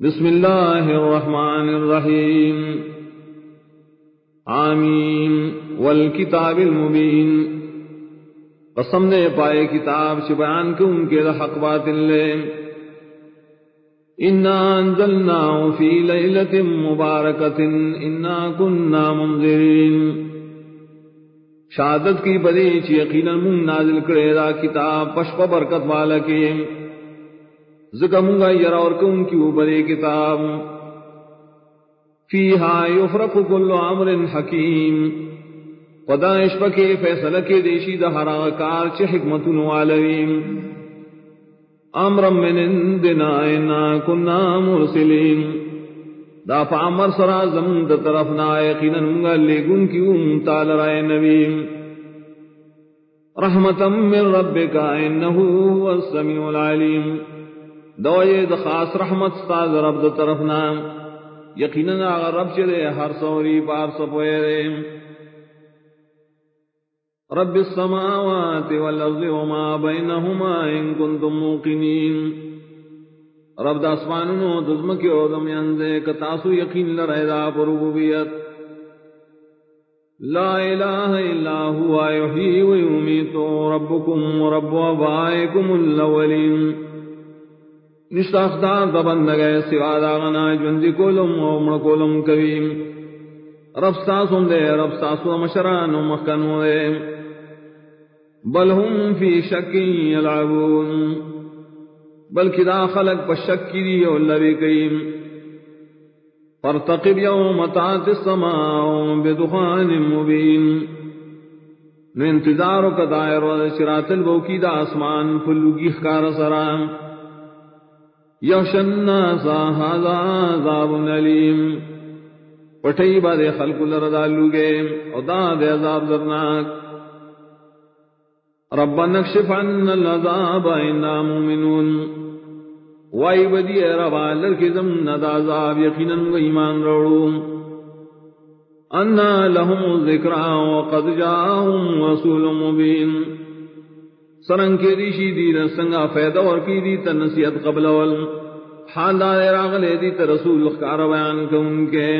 بسم اللہ الرحمن الرحیم۔ آمین۔ والکتاب المبین۔ قسم نے پائے کتاب سے بیان کو ان کے حق باطل لے۔ انا انزلناه في ليله مباركه انا كنا منذرين شہادت کی بدی چ یقینا من نازل کرے دا کتاب پشپ برکت والا کے۔ زکمگا یرا اور کم کی اوپرے کتاب۔ فیہا یفرق کل عمر حکیم۔ قدائش پکے فیصلہ کے دیشی دہرا کار چھ حکمت والویم امرا من اندنا انا کننا مرسلین۔ دا فعمر سرا زمن دا طرفنا یقینا منگا لگن کی ام تال رائے نبیم۔ رحمتا من ربکا انہو والسمیع العلیم۔ دوئے د خاص رحمت استاد رب د طرف نام یقینا رب چلے ہر سوری پار سپوئے رے رب السماوات والارض وما بينهما ان كنتم موقنين رب د اسمانونو دزم کے او دم انزے کتاسو یقین لرے دا ربوبیت. لا الہ الا هو يحيي ويميت ربكم ورب ابائكم الاولين نشتاخدار دبند گئے سوا داغنا جندی کولم و مڑ کولم کویم رب ساسم دے رب ساسو مشران و مخنو دے بل هم فی شکی یلعبون بلکہ دا خلق پا شکی دی و لبی کیم فارتقب یوم تات السماء بدخان مبین نو انتظارو کا دائر و شرات البوکی دا آسمان فلوگی خکار سرام یوشن سا ہاضا عذاب علیم پٹھئی با دے خلق لردالو گے او دا دے عذاب درناک رب نکشف عن العذاب، اینا مومنون. وائی بدی ربا لرکزم ند عذاب، یقینا ایمان روڑو انا لهم الذکرہ وقد جاءهم رسول مبین. سرنگ کے دیشی دی سنگا فیدا اور کی دی تنسیت قبل ول حال دار راغلے دی رسول اخکار بیان کن کے۔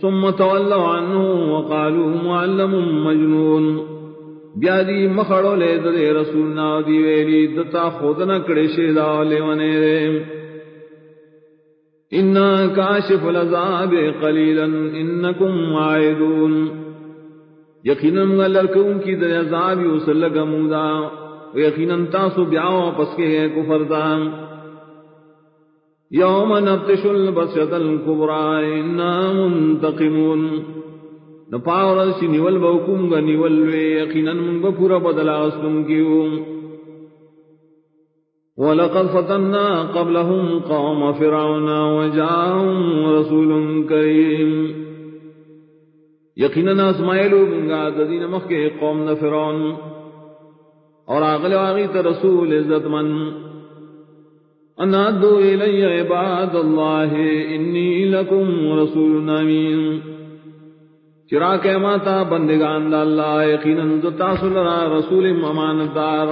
ثم تولوا عنه وقالوا معلم مجنون۔ بیا دی مخڑو لے دے رسول نا دی ویلی دتا خود نہ کڑے شیدا لے ونے رے ان کاشف العذاب قلیلا انکم عائدون۔ یقینا لرکون کی دے عذاب یوسلگا مودا۔ یقیناً تاسو بیاو پس کے گئے کفر دام یوم نبتش البسیت الکبرى انا منتقمون نپاور سی نیول بوکم گا نیول وے یقیناً من بپورا بدلا اسلم کیو ولقد فتنا قبلهم قوم فرعون وجاءهم رسول کریم یقیناً اسماعیلو منگا ددین مخی قوم فرعون اور اگلے واغی تو رسول عزت من انا دو الی عباد اللہ انی لکم رسول نامین چرا کے ماتا بندگان دا اللہ یقینا دتا سلرا رسول امانتدار۔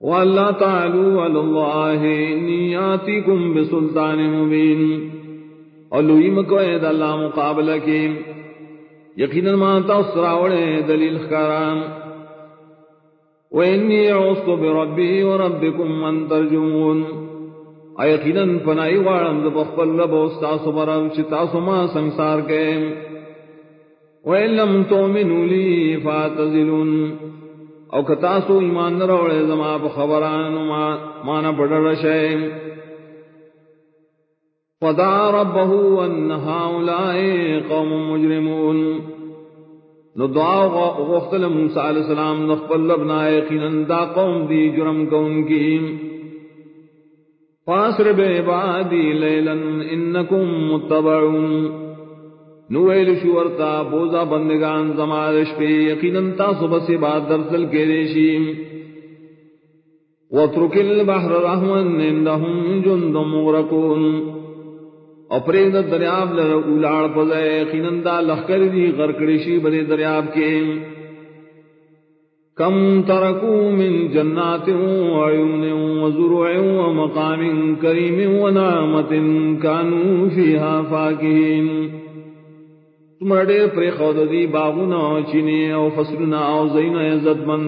واللہ تعالو علی اللہ انی آتیکم بسلطان مبین۔ اور لوئی مکوئے دا اللہ مقابلہ کی۔ یقینا ماتا اسراوڑے دلیل خکاران۔ وإني عصت بربي وربكم من ترجمون ايقنا فنائي وعلم دبخل لبو استاسو برم شتاسو سنسار كيم وإن لم تؤمنوا لي فاتزلون او کتاسو ایمان روڑے زما بخبران مانا پڑر شئیم فدعا ربه أن هؤلاء قوم مجرمون۔ نو دعا غختل موسیٰ علیہ السلام نخبر لبنا یقینا دا قوم دی جرم کون کی فاسر بے عبادی لیلا انکم متبعون. نو ایل شورتا بوزا بندگان زمارش پہ یقینا تاسو بس بات درسل کے ریشیم وَتْرُكِ الْبَحْرَ رَحْمًا اِنَّهُمْ جُنْدٌ مُغْرَقُونَ. اپرید دریاب لر اولاڑ پزے خینندا لخکر دی غرکڑیشی بنے دریاب کے كم تركوا من جنات وعيون وزرع ومقام كريم ونعمة كانوا فيها فاكهين تمہارے پر خود دی باغنا چینے او فصلنا او زین عزت من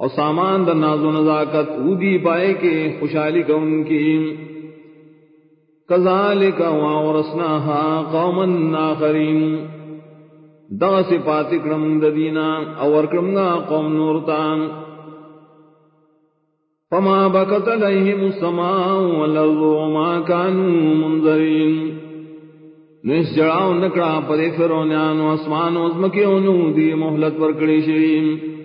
او سامان در ناز و نزاکت او دی پائے کے خوشحالی کا ان کی. کذالک واورثناها قوما آخرین. دغ صفات کرم ددینا اور کرمنا قوم نورتان فما بکت علیہم السماء والارض وما كانوا منذرین. نس جڑاؤ نکڑا پدے فرونیان و اسمان وزمکی انو دی محلت پر کڑی شریم